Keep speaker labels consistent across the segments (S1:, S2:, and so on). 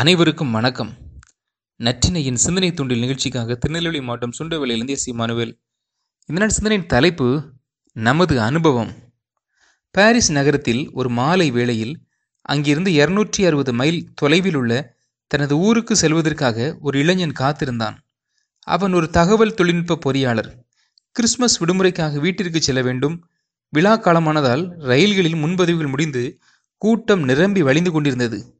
S1: அனைவருக்கும் வணக்கம். நற்றினையின் சிந்தனை தூண்டில் நிகழ்ச்சிக்காக திருநெல்வேலி மாவட்டம் சுண்டவெளியிலிருந்து எஸ் மனுவேல் இந்த நாள் சிந்தனையின் தலைப்பு நமது அனுபவம். பாரிஸ் நகரத்தில் ஒரு மாலை வேளையில் அங்கிருந்து இருநூற்றி அறுபது மைல் தொலைவில் உள்ள தனது ஊருக்கு செல்வதற்காக ஒரு இளைஞன் காத்திருந்தான். அவன் ஒரு தகவல் தொழில்நுட்ப பொறியாளர். கிறிஸ்மஸ் விடுமுறைக்காக வீட்டிற்கு செல்ல வேண்டும். விழா காலமானதால் ரயில்களில் முன்பதிவுகள் முடிந்து கூட்டம் நிரம்பி வழிந்து கொண்டிருந்தது.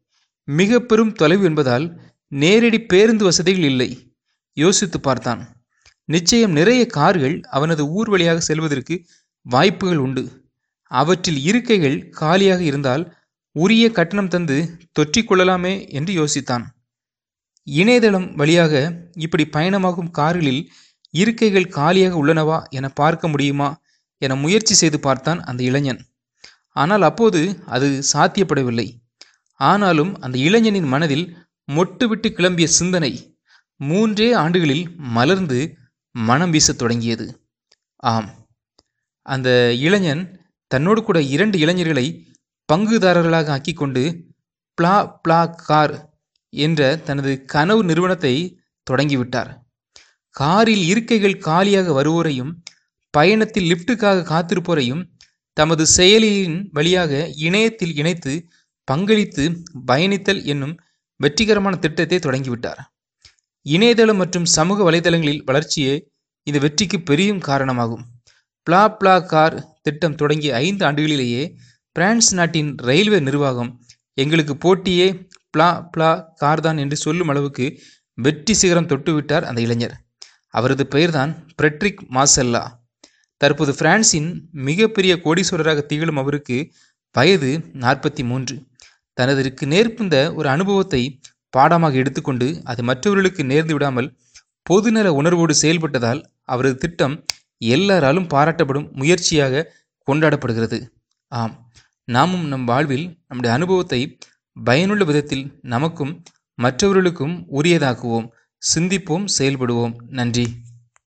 S1: மிக பெரும் தொலைவு என்பதால் நேரடி பேருந்து வசதிகள் இல்லை. யோசித்து பார்த்தான். நிச்சயம் நிறைய கார்கள் அவனது ஊர் வழியாக செல்வதற்கு வாய்ப்புகள் உண்டு. அவற்றில் இருக்கைகள் காலியாக இருந்தால் உரிய கட்டணம் தந்து தொற்றிக்கொள்ளலாமே என்று யோசித்தான். இணையதளம் வழியாக இப்படி பயணமாகும் கார்களில் இருக்கைகள் காலியாக உள்ளனவா என பார்க்க முடியுமா என முயற்சி செய்து பார்த்தான் அந்த இளைஞன். ஆனால் அப்போது அது சாத்தியப்படவில்லை. ஆனாலும் அந்த இளைஞனின் மனதில் மொட்டுவிட்டு கிளம்பிய சிந்தனை மூன்றே ஆண்டுகளில் மலர்ந்து மனம் வீசத் தொடங்கியது. ஆம். அந்த இளைஞன் தன்னோடு கூட இரண்டு இளைஞர்களை பங்குதாரர்களாக ஆக்கிக்கொண்டு பிளா பிளா கார் என்ற தனது கனவு நிறுவனத்தை தொடங்கிவிட்டார். காரில் இருக்கைகள் காலியாக வருவோரையும் பயணத்தில் லிப்டுக்காக காத்திருப்போரையும் தமது செயலியின் வழியாக இணையத்தில் இணைத்து பங்களித்து பயணித்தல் என்னும் வெற்றிகரமான திட்டத்தை தொடங்கிவிட்டார். இணையதளம் மற்றும் சமூக வலைதளங்களில் வளர்ச்சியே இந்த வெற்றிக்கு பெரியும் காரணமாகும். பிளா பிளா கார் திட்டம் தொடங்கிய ஐந்து ஆண்டுகளிலேயே பிரான்ஸ் நாட்டின் ரயில்வே நிர்வாகம் எங்களுக்கு போட்டியே பிளா பிளா கார் தான் என்று சொல்லும் அளவுக்கு வெற்றி சிகரம் தொட்டுவிட்டார் அந்த இளைஞர். அவரது பெயர்தான் பிரெட்ரிக் மாசெல்லா. தற்போது பிரான்சின் மிகப்பெரிய கோடீஸ்வரராக திகழும் அவருக்கு வயது நாற்பத்தி மூன்று. தனதிற்கு நேர்ப்புந்த ஒரு அனுபவத்தை பாடமாக எடுத்துக்கொண்டு அது மற்றவர்களுக்கு நேர்ந்து விடாமல் பொதுநல உணர்வோடு செயல்பட்டதால் அவரது திட்டம் எல்லாராலும் பாராட்டப்படும் முயற்சியாக கொண்டாடப்படுகிறது. ஆம் நாமும் நம் வாழ்வில் நம்முடைய அனுபவத்தை பயனுள்ள விதத்தில் நமக்கும் மற்றவர்களுக்கும் உரியதாக்குவோம் சிந்திப்போம் செயல்படுவோம். நன்றி.